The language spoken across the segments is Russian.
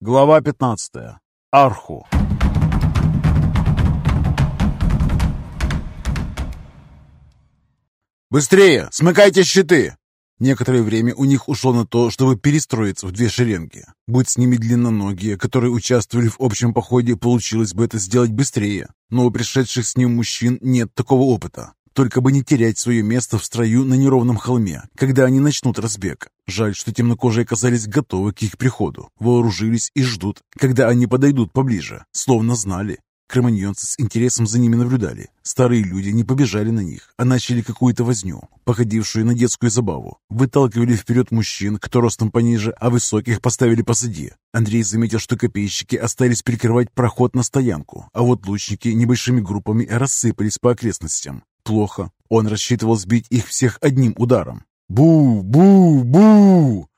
Глава 15. Арху. «Быстрее! Смыкайте щиты!» Некоторое время у них ушло на то, чтобы перестроиться в две шеренги. Будь с ними длинноногие, которые участвовали в общем походе, получилось бы это сделать быстрее. Но у пришедших с ним мужчин нет такого опыта. Только бы не терять свое место в строю на неровном холме, когда они начнут разбег. Жаль, что темнокожие оказались готовы к их приходу, вооружились и ждут, когда они подойдут поближе, словно знали. Кроманьонцы с интересом за ними наблюдали. Старые люди не побежали на них, а начали какую-то возню, походившую на детскую забаву. Выталкивали вперед мужчин, кто ростом пониже, а высоких поставили позади. Андрей заметил, что копейщики остались перекрывать проход на стоянку, а вот лучники небольшими группами рассыпались по окрестностям. Плохо. Он рассчитывал сбить их всех одним ударом. «Бу! Бу! Бу!»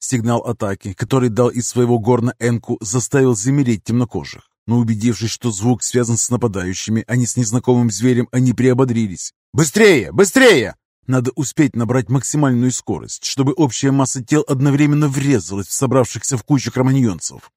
Сигнал атаки, который дал из своего горна Энку, заставил замереть темнокожих. Но убедившись, что звук связан с нападающими, а не с незнакомым зверем, они приободрились. «Быстрее! Быстрее!» Надо успеть набрать максимальную скорость, чтобы общая масса тел одновременно врезалась в собравшихся в кучу кроманьонцев.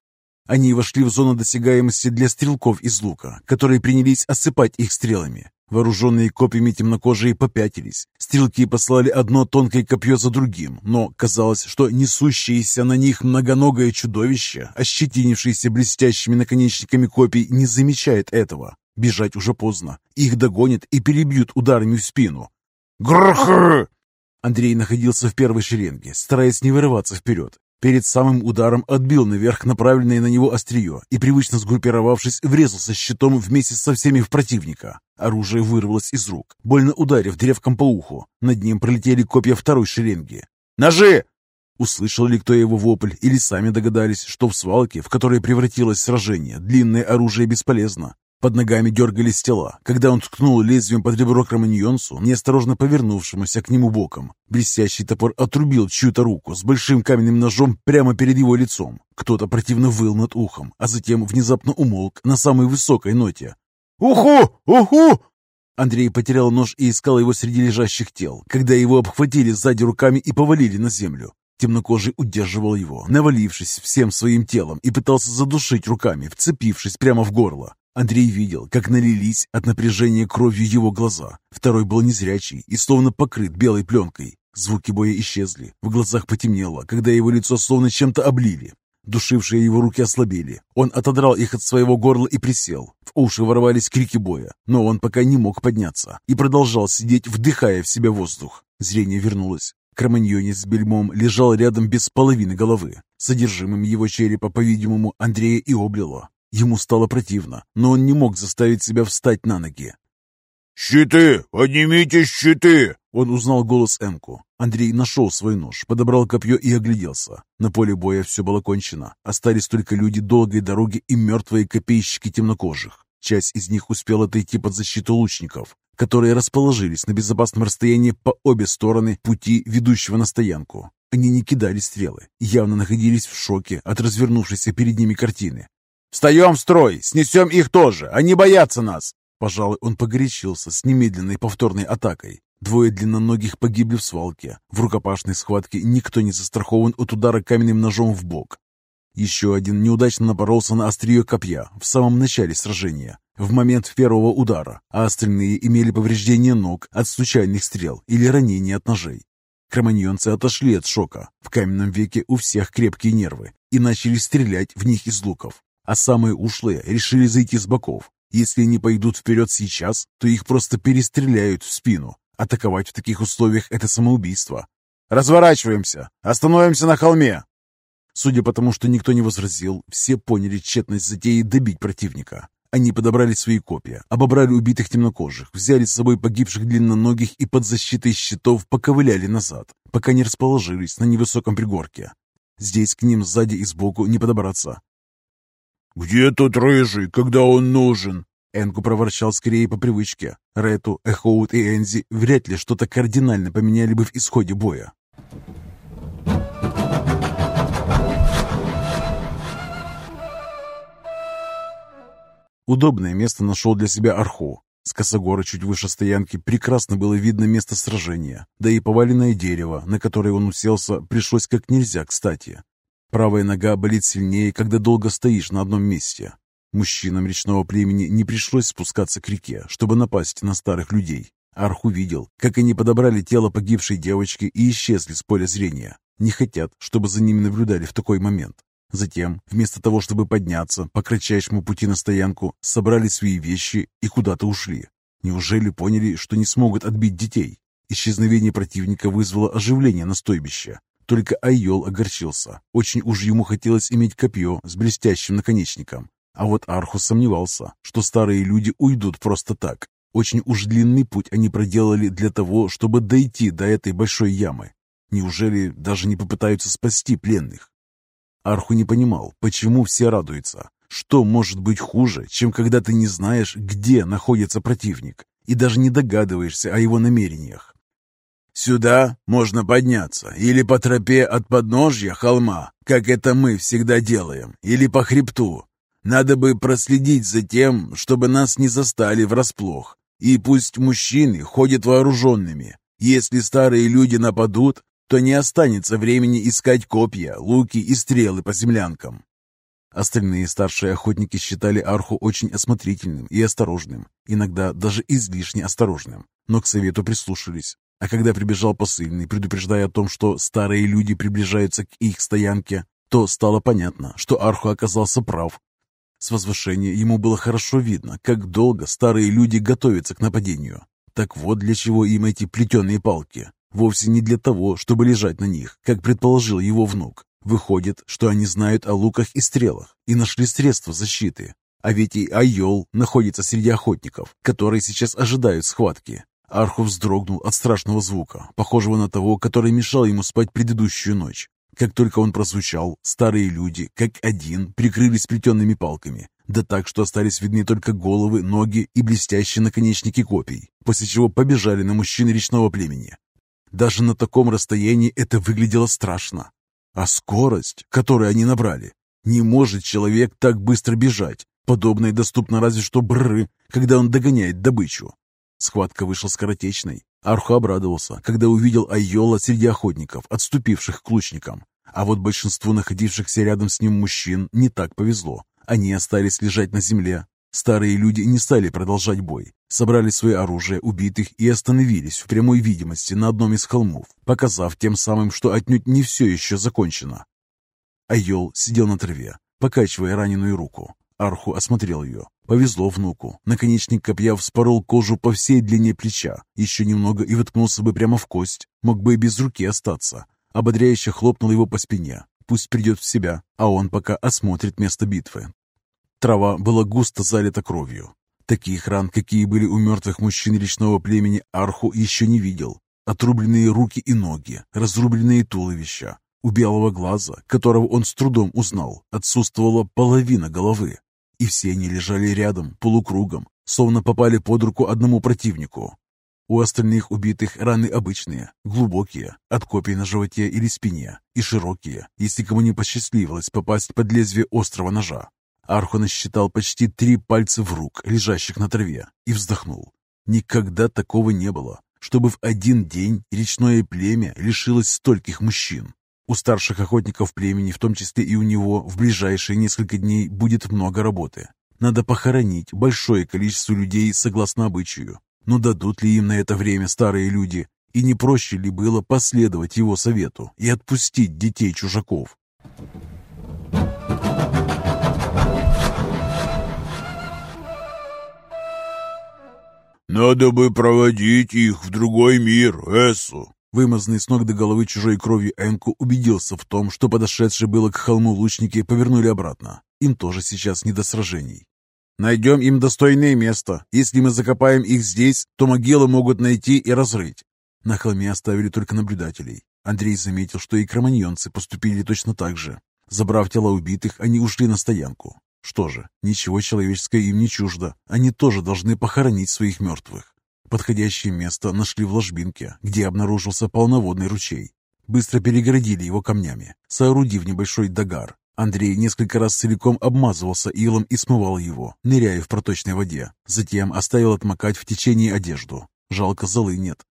Они вошли в зону досягаемости для стрелков из лука, которые принялись осыпать их стрелами. Вооруженные копьями темнокожие попятились. Стрелки послали одно тонкое копье за другим, но казалось, что несущееся на них многоногое чудовище, ощетинившееся блестящими наконечниками копий, не замечает этого. Бежать уже поздно. Их догонят и перебьют ударами в спину. Грх! Андрей находился в первой шеренге, стараясь не вырываться вперед. Перед самым ударом отбил наверх направленное на него острие и, привычно сгруппировавшись, врезался щитом вместе со всеми в противника. Оружие вырвалось из рук, больно ударив древком по уху. Над ним пролетели копья второй шеренги. «Ножи!» Услышал ли кто его вопль, или сами догадались, что в свалке, в которой превратилось сражение, длинное оружие бесполезно. Под ногами дергались тела, когда он ткнул лезвием под ребро кроманьонцу, неосторожно повернувшемуся к нему боком. Блестящий топор отрубил чью-то руку с большим каменным ножом прямо перед его лицом. Кто-то противно выл над ухом, а затем внезапно умолк на самой высокой ноте. «Уху! Уху!» Андрей потерял нож и искал его среди лежащих тел, когда его обхватили сзади руками и повалили на землю. Темнокожий удерживал его, навалившись всем своим телом, и пытался задушить руками, вцепившись прямо в горло. Андрей видел, как налились от напряжения кровью его глаза. Второй был незрячий и словно покрыт белой пленкой. Звуки боя исчезли, в глазах потемнело, когда его лицо словно чем-то облили. Душившие его руки ослабели. Он отодрал их от своего горла и присел. В уши ворвались крики боя, но он пока не мог подняться и продолжал сидеть, вдыхая в себя воздух. Зрение вернулось. Кроманьонец с бельмом лежал рядом без половины головы. Содержимым его черепа, по-видимому, Андрея и облило. Ему стало противно, но он не мог заставить себя встать на ноги. «Щиты! Поднимите щиты!» Он узнал голос Энку. Андрей нашел свой нож, подобрал копье и огляделся. На поле боя все было кончено. Остались только люди долгой дороги и мертвые копейщики темнокожих. Часть из них успела отойти под защиту лучников, которые расположились на безопасном расстоянии по обе стороны пути, ведущего на стоянку. Они не кидали стрелы, явно находились в шоке от развернувшейся перед ними картины. «Встаем в строй! Снесем их тоже! Они боятся нас!» Пожалуй, он погорячился с немедленной повторной атакой. Двое длинноногих погибли в свалке. В рукопашной схватке никто не застрахован от удара каменным ножом в бок. Еще один неудачно напоролся на острие копья в самом начале сражения, в момент первого удара, а остальные имели повреждения ног от случайных стрел или ранения от ножей. Кроманьонцы отошли от шока. В каменном веке у всех крепкие нервы и начали стрелять в них из луков а самые ушлые решили зайти с боков. Если не пойдут вперед сейчас, то их просто перестреляют в спину. Атаковать в таких условиях – это самоубийство. «Разворачиваемся! Остановимся на холме!» Судя по тому, что никто не возразил, все поняли тщетность затеи добить противника. Они подобрали свои копья, обобрали убитых темнокожих, взяли с собой погибших длинноногих и под защитой щитов поковыляли назад, пока не расположились на невысоком пригорке. Здесь к ним сзади и сбоку не подобраться. «Где тот рыжий, когда он нужен?» Энку проворчал скорее по привычке. Рету, Эхоут и Энзи вряд ли что-то кардинально поменяли бы в исходе боя. Удобное место нашел для себя Арху. С косогора чуть выше стоянки прекрасно было видно место сражения, да и поваленное дерево, на которое он уселся, пришлось как нельзя кстати. Правая нога болит сильнее, когда долго стоишь на одном месте. Мужчинам речного племени не пришлось спускаться к реке, чтобы напасть на старых людей. Арх увидел, как они подобрали тело погибшей девочки и исчезли с поля зрения. Не хотят, чтобы за ними наблюдали в такой момент. Затем, вместо того, чтобы подняться по кратчайшему пути на стоянку, собрали свои вещи и куда-то ушли. Неужели поняли, что не смогут отбить детей? Исчезновение противника вызвало оживление на стойбище. Только Айол огорчился. Очень уж ему хотелось иметь копье с блестящим наконечником. А вот Архус сомневался, что старые люди уйдут просто так. Очень уж длинный путь они проделали для того, чтобы дойти до этой большой ямы. Неужели даже не попытаются спасти пленных? Арху не понимал, почему все радуются. Что может быть хуже, чем когда ты не знаешь, где находится противник, и даже не догадываешься о его намерениях? Сюда можно подняться или по тропе от подножья холма, как это мы всегда делаем, или по хребту. Надо бы проследить за тем, чтобы нас не застали врасплох. И пусть мужчины ходят вооруженными. Если старые люди нападут, то не останется времени искать копья, луки и стрелы по землянкам. Остальные старшие охотники считали Арху очень осмотрительным и осторожным, иногда даже излишне осторожным, но к совету прислушались. А когда прибежал посыльный, предупреждая о том, что старые люди приближаются к их стоянке, то стало понятно, что Арху оказался прав. С возвышения ему было хорошо видно, как долго старые люди готовятся к нападению. Так вот для чего им эти плетеные палки. Вовсе не для того, чтобы лежать на них, как предположил его внук. Выходит, что они знают о луках и стрелах и нашли средства защиты. А ведь и Айол находится среди охотников, которые сейчас ожидают схватки. Арху вздрогнул от страшного звука, похожего на того, который мешал ему спать предыдущую ночь. Как только он прозвучал, старые люди, как один, прикрылись плетенными палками, да так, что остались видны только головы, ноги и блестящие наконечники копий, после чего побежали на мужчин речного племени. Даже на таком расстоянии это выглядело страшно. А скорость, которую они набрали, не может человек так быстро бежать. Подобное доступно разве что брры, когда он догоняет добычу. Схватка вышла скоротечной. Арху обрадовался, когда увидел Айола среди охотников, отступивших к лучникам. А вот большинству находившихся рядом с ним мужчин не так повезло. Они остались лежать на земле, Старые люди не стали продолжать бой, собрали свое оружие убитых и остановились в прямой видимости на одном из холмов, показав тем самым, что отнюдь не все еще закончено. Айол сидел на траве, покачивая раненую руку. Арху осмотрел ее. Повезло внуку. Наконечник копья вспорол кожу по всей длине плеча. Еще немного и воткнулся бы прямо в кость. Мог бы и без руки остаться. Ободряюще хлопнул его по спине. Пусть придет в себя, а он пока осмотрит место битвы. Трава была густо залита кровью. Таких ран, какие были у мертвых мужчин речного племени, Арху еще не видел. Отрубленные руки и ноги, разрубленные туловища. У белого глаза, которого он с трудом узнал, отсутствовала половина головы. И все они лежали рядом, полукругом, словно попали под руку одному противнику. У остальных убитых раны обычные, глубокие, от копий на животе или спине, и широкие, если кому не посчастливилось попасть под лезвие острого ножа. Арху насчитал почти три пальца в рук, лежащих на траве, и вздохнул. Никогда такого не было, чтобы в один день речное племя лишилось стольких мужчин. У старших охотников племени, в том числе и у него, в ближайшие несколько дней будет много работы. Надо похоронить большое количество людей согласно обычаю. Но дадут ли им на это время старые люди? И не проще ли было последовать его совету и отпустить детей чужаков? «Надо бы проводить их в другой мир, Эссу!» Вымазанный с ног до головы чужой кровью Энку убедился в том, что подошедшие было к холму лучники повернули обратно. Им тоже сейчас не до сражений. «Найдем им достойное место. Если мы закопаем их здесь, то могилы могут найти и разрыть». На холме оставили только наблюдателей. Андрей заметил, что и кроманьонцы поступили точно так же. Забрав тела убитых, они ушли на стоянку. Что же, ничего человеческое им не чуждо. Они тоже должны похоронить своих мертвых. Подходящее место нашли в ложбинке, где обнаружился полноводный ручей. Быстро перегородили его камнями, соорудив небольшой догар. Андрей несколько раз целиком обмазывался илом и смывал его, ныряя в проточной воде. Затем оставил отмокать в течение одежду. Жалко золы нет.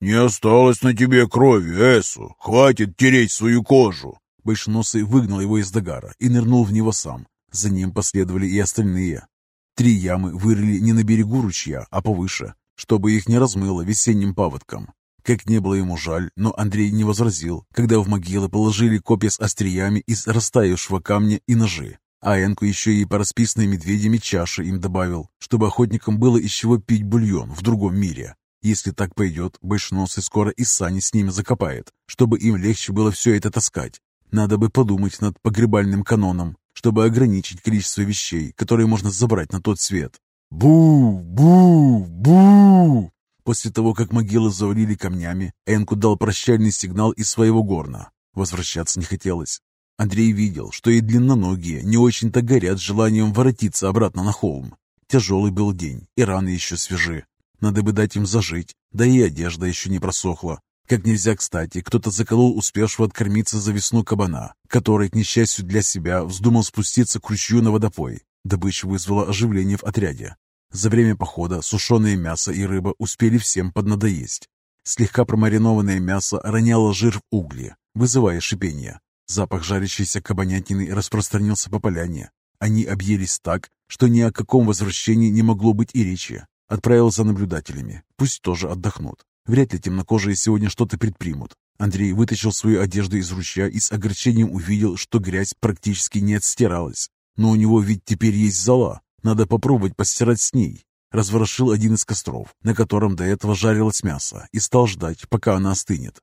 «Не осталось на тебе крови, Эсу. Хватит тереть свою кожу!» Большеносый выгнал его из догара и нырнул в него сам. За ним последовали и остальные. Три ямы вырыли не на берегу ручья, а повыше, чтобы их не размыло весенним паводком. Как не было ему жаль, но Андрей не возразил, когда в могилы положили копья с остриями из растаявшего камня и ножи. А Энку еще и по расписанной медведями чаши им добавил, чтобы охотникам было из чего пить бульон в другом мире. Если так пойдет, Большеносый скоро и сани с ними закопает, чтобы им легче было все это таскать. Надо бы подумать над погребальным каноном, чтобы ограничить количество вещей, которые можно забрать на тот свет. «Бу! Бу! Бу!» После того, как могилы завалили камнями, Энку дал прощальный сигнал из своего горна. Возвращаться не хотелось. Андрей видел, что и длинноногие не очень-то горят желанием воротиться обратно на холм. Тяжелый был день, и раны еще свежи. Надо бы дать им зажить, да и одежда еще не просохла. Как нельзя кстати, кто-то заколол успевшего откормиться за весну кабана, который, к несчастью для себя, вздумал спуститься к ручью на водопой. Добыча вызвала оживление в отряде. За время похода сушеное мясо и рыба успели всем поднадоесть. Слегка промаринованное мясо роняло жир в угли, вызывая шипение. Запах жарящейся кабанятины распространился по поляне. Они объелись так, что ни о каком возвращении не могло быть и речи. Отправил за наблюдателями. Пусть тоже отдохнут. Вряд ли темнокожие сегодня что-то предпримут. Андрей вытащил свою одежду из ручья и с огорчением увидел, что грязь практически не отстиралась. Но у него ведь теперь есть зола, надо попробовать постирать с ней. Разворошил один из костров, на котором до этого жарилось мясо, и стал ждать, пока она остынет.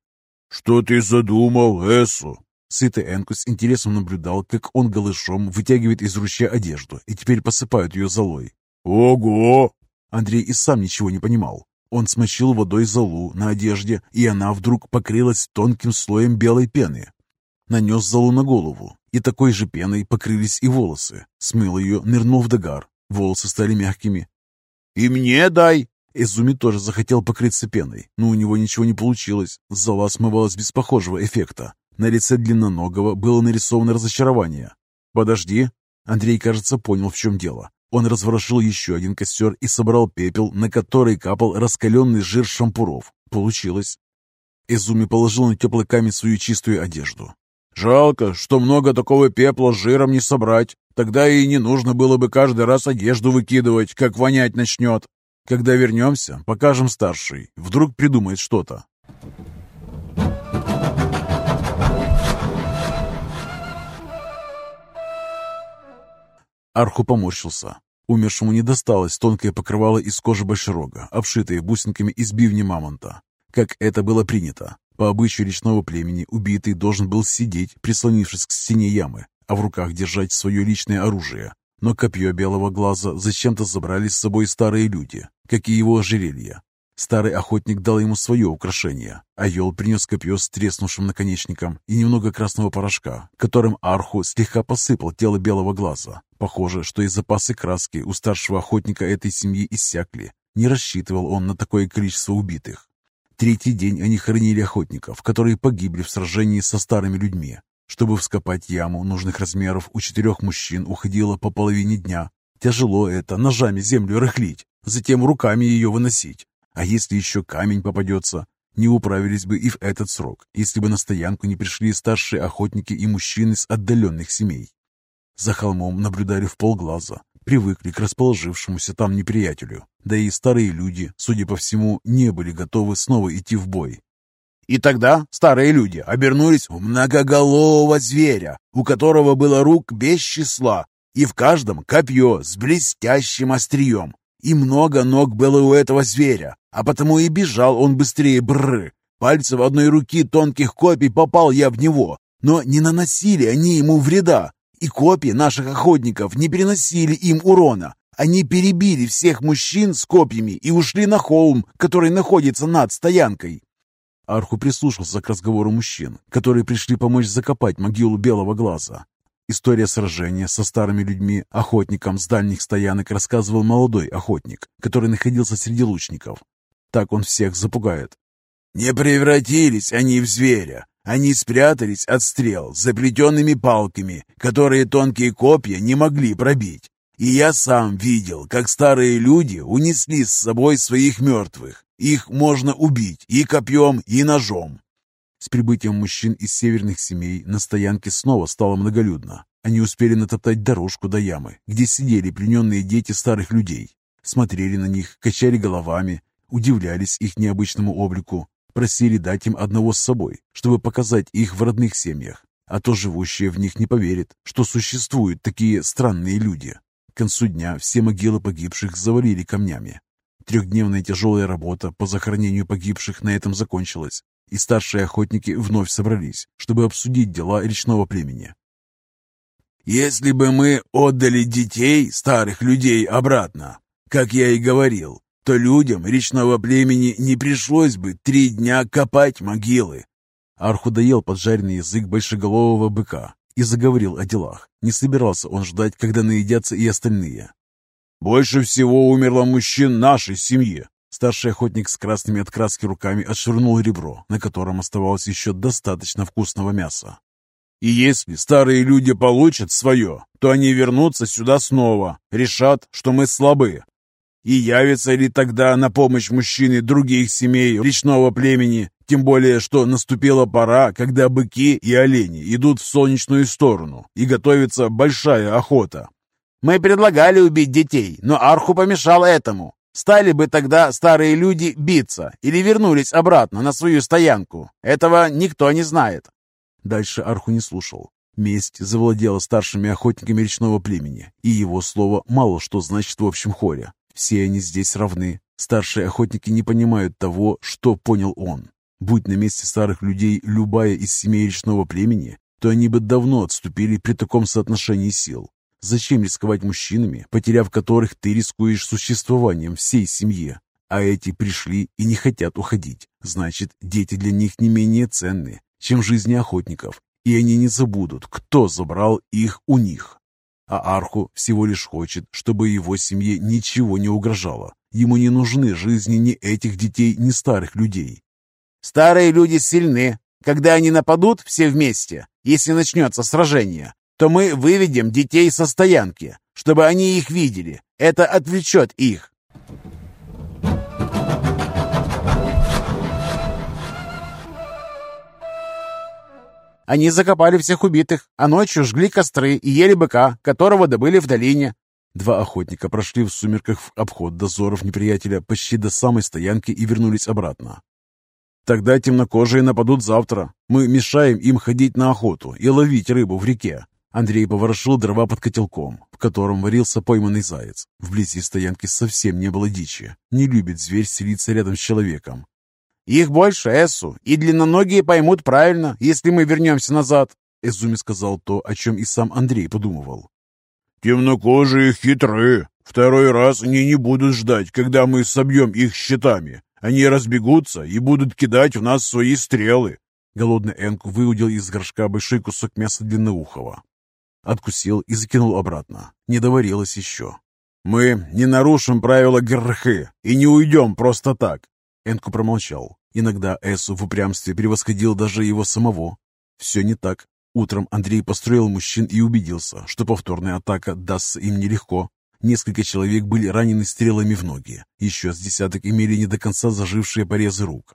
«Что ты задумал, Эсу?» Сытый Энку с интересом наблюдал, как он голышом вытягивает из ручья одежду и теперь посыпает ее золой. «Ого!» Андрей и сам ничего не понимал. Он смочил водой золу на одежде, и она вдруг покрылась тонким слоем белой пены. Нанес золу на голову, и такой же пеной покрылись и волосы. Смыл ее, нырнул в догар. Волосы стали мягкими. «И мне дай!» Изуми тоже захотел покрыться пеной, но у него ничего не получилось. Зола смывалась без похожего эффекта. На лице длинноногого было нарисовано разочарование. «Подожди!» Андрей, кажется, понял, в чем дело. Он разворошил еще один костер и собрал пепел, на который капал раскаленный жир шампуров. Получилось. Изуми положил на теплый камень свою чистую одежду. Жалко, что много такого пепла с жиром не собрать. Тогда и не нужно было бы каждый раз одежду выкидывать, как вонять начнет. Когда вернемся, покажем старший. Вдруг придумает что-то. Арху поморщился. Умершему не досталось тонкое покрывало из кожи большерога, обшитое бусинками из бивни мамонта, как это было принято. По обычаю речного племени убитый должен был сидеть, прислонившись к стене ямы, а в руках держать свое личное оружие. Но копье белого глаза зачем-то забрали с собой старые люди, как и его ожерелье. Старый охотник дал ему свое украшение, а Йол принес копье с треснувшим наконечником и немного красного порошка, которым Арху слегка посыпал тело белого глаза. Похоже, что и запасы краски у старшего охотника этой семьи иссякли. Не рассчитывал он на такое количество убитых. Третий день они хоронили охотников, которые погибли в сражении со старыми людьми. Чтобы вскопать яму нужных размеров, у четырех мужчин уходило по половине дня. Тяжело это, ножами землю рыхлить, затем руками ее выносить. А если еще камень попадется? Не управились бы и в этот срок, если бы на стоянку не пришли старшие охотники и мужчины с отдаленных семей. За холмом наблюдали в полглаза, привыкли к расположившемуся там неприятелю. Да и старые люди, судя по всему, не были готовы снова идти в бой. И тогда старые люди обернулись в многоголового зверя, у которого было рук без числа, и в каждом копье с блестящим острием. И много ног было у этого зверя, а потому и бежал он быстрее. Пальцы в одной руки тонких копий попал я в него, но не наносили они ему вреда, и копья наших охотников не переносили им урона. Они перебили всех мужчин с копьями и ушли на холм, который находится над стоянкой. Арху прислушался к разговору мужчин, которые пришли помочь закопать могилу Белого Глаза. История сражения со старыми людьми, охотником с дальних стоянок рассказывал молодой охотник, который находился среди лучников. Так он всех запугает. «Не превратились они в зверя. Они спрятались от стрел заплетенными палками, которые тонкие копья не могли пробить. И я сам видел, как старые люди унесли с собой своих мертвых. Их можно убить и копьем, и ножом. С прибытием мужчин из северных семей на стоянке снова стало многолюдно. Они успели натоптать дорожку до ямы, где сидели плененные дети старых людей. Смотрели на них, качали головами, удивлялись их необычному облику, просили дать им одного с собой, чтобы показать их в родных семьях. А то живущие в них не поверят, что существуют такие странные люди. К концу дня все могилы погибших завалили камнями. Трехдневная тяжелая работа по захоронению погибших на этом закончилась, и старшие охотники вновь собрались, чтобы обсудить дела речного племени. «Если бы мы отдали детей старых людей обратно, как я и говорил, то людям речного племени не пришлось бы три дня копать могилы». Арху доел поджаренный язык большеголового быка и заговорил о делах. Не собирался он ждать, когда наедятся и остальные. «Больше всего умерло мужчин нашей семьи». Старший охотник с красными от краски руками отшвырнул ребро, на котором оставалось еще достаточно вкусного мяса. «И если старые люди получат свое, то они вернутся сюда снова, решат, что мы слабы. И явится ли тогда на помощь мужчины других семей речного племени, тем более, что наступила пора, когда быки и олени идут в солнечную сторону, и готовится большая охота. Мы предлагали убить детей, но Арху помешал этому. Стали бы тогда старые люди биться или вернулись обратно на свою стоянку. Этого никто не знает. Дальше Арху не слушал. Месть завладела старшими охотниками речного племени, и его слово мало что значит в общем хоре. Все они здесь равны. Старшие охотники не понимают того, что понял он. Будь на месте старых людей любая из семей речного племени, то они бы давно отступили при таком соотношении сил. Зачем рисковать мужчинами, потеряв которых ты рискуешь существованием всей семьи? А эти пришли и не хотят уходить. Значит, дети для них не менее ценны, чем жизни охотников, и они не забудут, кто забрал их у них. А Арху всего лишь хочет, чтобы его семье ничего не угрожало. Ему не нужны жизни ни этих детей, ни старых людей. Старые люди сильны. Когда они нападут все вместе, если начнется сражение, то мы выведем детей со стоянки, чтобы они их видели. Это отвлечет их. Они закопали всех убитых, а ночью жгли костры и ели быка, которого добыли в долине. Два охотника прошли в сумерках в обход дозоров неприятеля почти до самой стоянки и вернулись обратно. Тогда темнокожие нападут завтра. Мы мешаем им ходить на охоту и ловить рыбу в реке. Андрей поворошил дрова под котелком, в котором варился пойманный заяц. Вблизи стоянки совсем не было дичи. Не любит зверь селиться рядом с человеком. «Их больше, Эссу, и длинноногие поймут правильно, если мы вернемся назад», Эзуми сказал то, о чем и сам Андрей подумывал. «Темнокожие хитры. Второй раз они не будут ждать, когда мы собьем их щитами. Они разбегутся и будут кидать в нас свои стрелы. Голодный Энку выудил из горшка большой кусок мяса длинноухого. Откусил и закинул обратно. Не доварилось еще. «Мы не нарушим правила Герхы и не уйдем просто так!» Энку промолчал. Иногда Эсу в упрямстве превосходил даже его самого. Все не так. Утром Андрей построил мужчин и убедился, что повторная атака дастся им нелегко. Несколько человек были ранены стрелами в ноги. Еще с десяток имели не до конца зажившие порезы рук.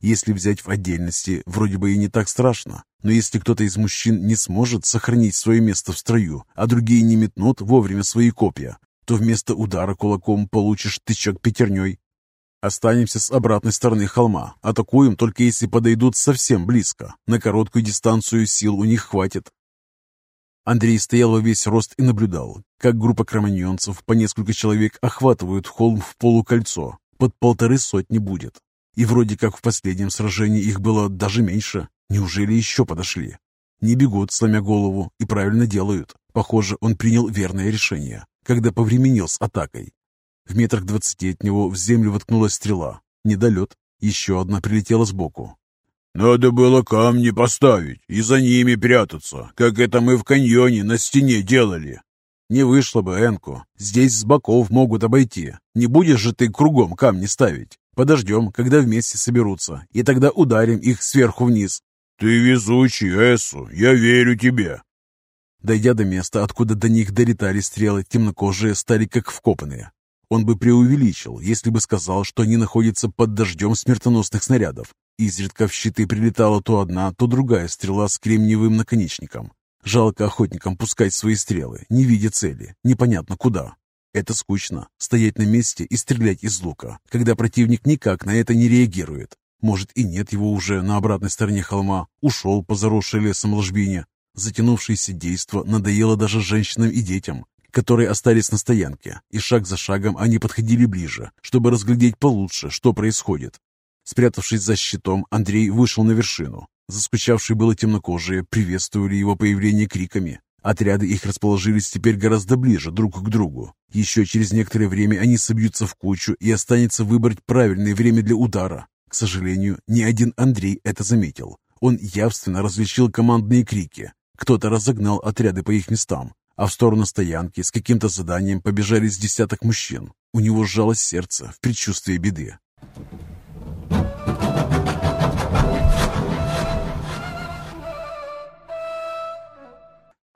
Если взять в отдельности, вроде бы и не так страшно, но если кто-то из мужчин не сможет сохранить свое место в строю, а другие не метнут вовремя свои копья, то вместо удара кулаком получишь тычок пятерней. Останемся с обратной стороны холма. Атакуем только если подойдут совсем близко. На короткую дистанцию сил у них хватит. Андрей стоял во весь рост и наблюдал, как группа кроманьонцев по несколько человек охватывают холм в полукольцо. Под полторы сотни будет. И вроде как в последнем сражении их было даже меньше. Неужели еще подошли? Не бегут, сломя голову, и правильно делают. Похоже, он принял верное решение, когда повременил с атакой. В метрах двадцати от него в землю воткнулась стрела. Недолет. Еще одна прилетела сбоку. «Надо было камни поставить и за ними прятаться, как это мы в каньоне на стене делали». «Не вышло бы, Энко. Здесь с боков могут обойти. Не будешь же ты кругом камни ставить. Подождем, когда вместе соберутся, и тогда ударим их сверху вниз». «Ты везучий, Эсу, я верю тебе!» Дойдя до места, откуда до них долетали стрелы, темнокожие стали как вкопанные. Он бы преувеличил, если бы сказал, что они находятся под дождем смертоносных снарядов. Изредка в щиты прилетала то одна, то другая стрела с кремниевым наконечником. Жалко охотникам пускать свои стрелы, не видя цели, непонятно куда. Это скучно, стоять на месте и стрелять из лука, когда противник никак на это не реагирует. Может и нет его уже на обратной стороне холма, ушел по заросшей лесом ложбине. Затянувшееся действо надоело даже женщинам и детям, которые остались на стоянке, и шаг за шагом они подходили ближе, чтобы разглядеть получше, что происходит. Спрятавшись за щитом, Андрей вышел на вершину. Заскучавшие было темнокожие приветствовали его появление криками. Отряды их расположились теперь гораздо ближе друг к другу. Еще через некоторое время они собьются в кучу и останется выбрать правильное время для удара. К сожалению, ни один Андрей это заметил. Он явственно различил командные крики. Кто-то разогнал отряды по их местам, а в сторону стоянки с каким-то заданием побежали с десяток мужчин. У него сжалось сердце в предчувствии беды.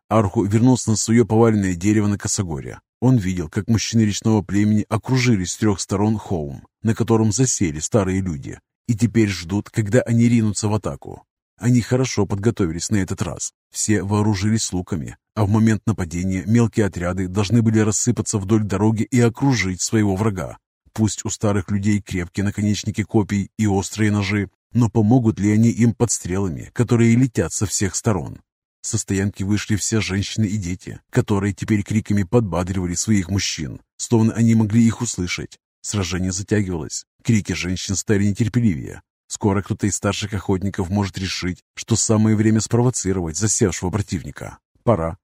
Арху вернулся на свое поваленное дерево на Косогоре. Он видел, как мужчины речного племени окружили с трех сторон холм, на котором засели старые люди, и теперь ждут, когда они ринутся в атаку. Они хорошо подготовились на этот раз. Все вооружились луками, а в момент нападения мелкие отряды должны были рассыпаться вдоль дороги и окружить своего врага. Пусть у старых людей крепкие наконечники копий и острые ножи, но помогут ли они им под стрелами, которые летят со всех сторон? Со стоянки вышли все женщины и дети, которые теперь криками подбадривали своих мужчин, словно они могли их услышать. Сражение затягивалось, крики женщин стали нетерпеливее, Скоро кто-то из старших охотников может решить, что самое время спровоцировать засевшего противника. Пора.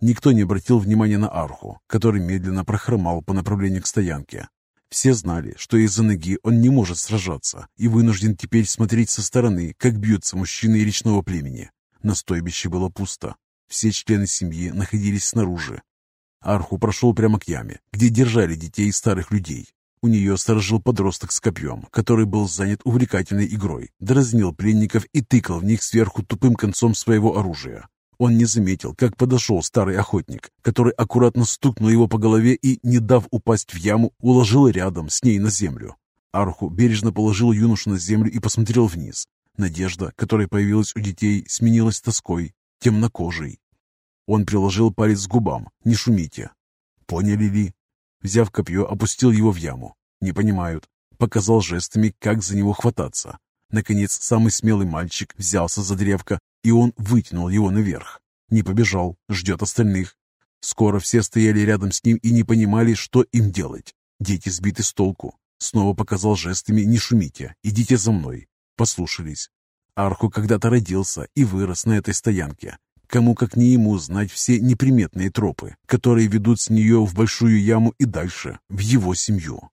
Никто не обратил внимания на арху, который медленно прохромал по направлению к стоянке. Все знали, что из-за ноги он не может сражаться и вынужден теперь смотреть со стороны, как бьются мужчины речного племени. На стойбище было пусто. Все члены семьи находились снаружи. Арху прошел прямо к яме, где держали детей и старых людей. У нее сторожил подросток с копьем, который был занят увлекательной игрой, дразнил пленников и тыкал в них сверху тупым концом своего оружия. Он не заметил, как подошел старый охотник, который аккуратно стукнул его по голове и, не дав упасть в яму, уложил рядом с ней на землю. Арху бережно положил юношу на землю и посмотрел вниз. Надежда, которая появилась у детей, сменилась тоской, темнокожей. Он приложил палец к губам. «Не шумите». Поняли ли? Взяв копье, опустил его в яму. Не понимают. Показал жестами, как за него хвататься. Наконец, самый смелый мальчик взялся за древко, и он вытянул его наверх. Не побежал, ждет остальных. Скоро все стояли рядом с ним и не понимали, что им делать. Дети сбиты с толку. Снова показал жестами «Не шумите, идите за мной». Послушались. Арху когда-то родился и вырос на этой стоянке. Кому как не ему знать все неприметные тропы, которые ведут с нее в большую яму и дальше, в его семью.